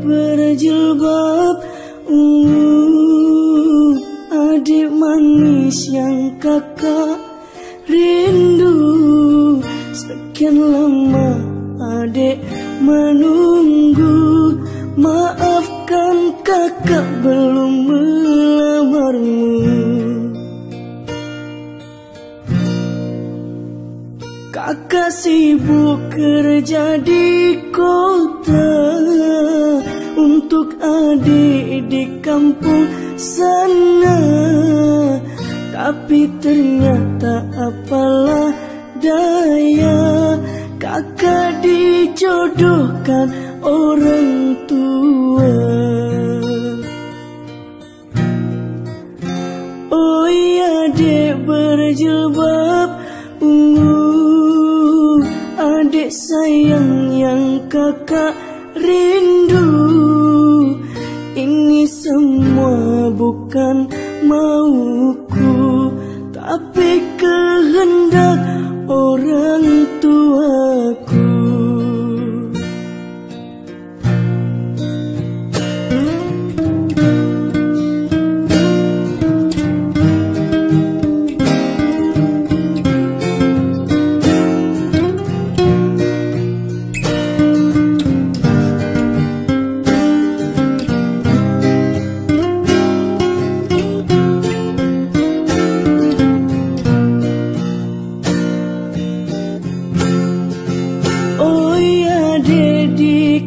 berjilbab ungu Adik manis yang kakak rindu. Sekian lama adik menunggu Maafkan kakak belum melamarmu Kakak sibuk kerja di kota Untuk adik di kampung sana. Tapi ternyata apalah daya Kakak dijodohkan orang tua sayang yang kakak rindu. Ini semua bukan mauku Tapi kehendak orang tuaku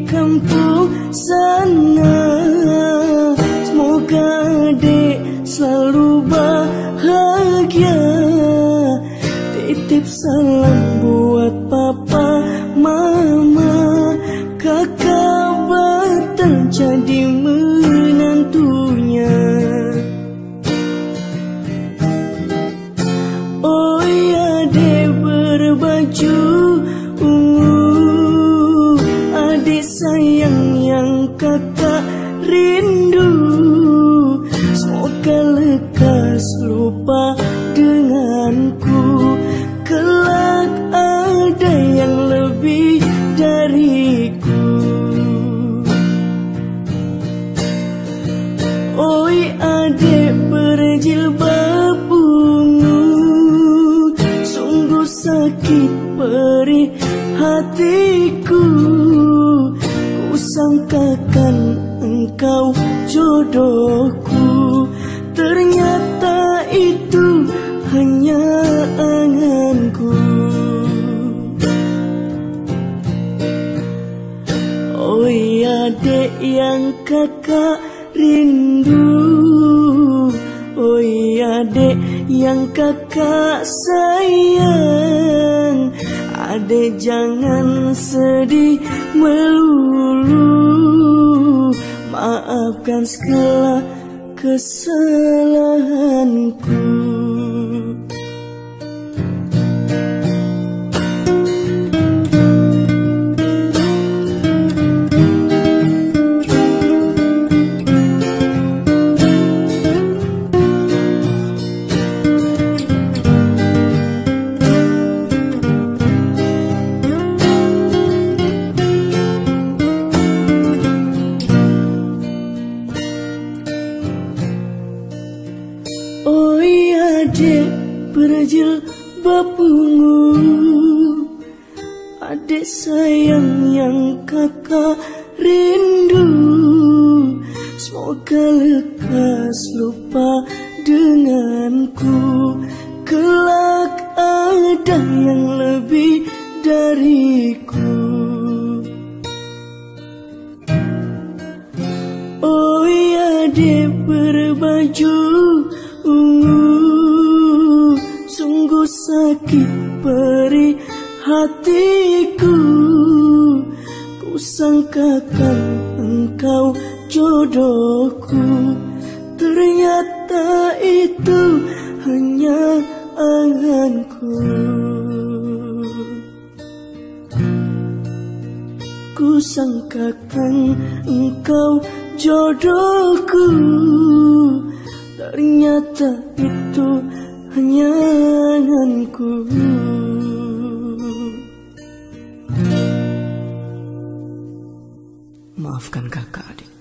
kampung sana. Semoga dek selalu bahagia. Titip salam buat papa mama Kakak batal jadi menantunya. Oh ya dek berbaju ungu Adik sayang yang kakak rindu. Semoga lekas lupa denganku. Kelak ada yang lebih dariku. Oi adik berjilbab ungu Sungguh sakit perih hatiku. Ku sangkakan engkau jodohku. Ternyata itu hanya anganku. Oh iya dek yang kakak rindu. Oh iya dek yang kakak sayang. Adek jangan sedih Maafkan segala kesalahanku dek berjilbab ungu Adik sayang yang kakak rindu. Semoga lekas lupa denganku. Kelak ada yang lebih dariku. Oh iya dia berbaju ungu sakit perih hatiku. Ku sangkakan engkau jodohku. Ternyata itu hanya anganku. Ku sangkakan engkau jodohku Maafkan kakak adik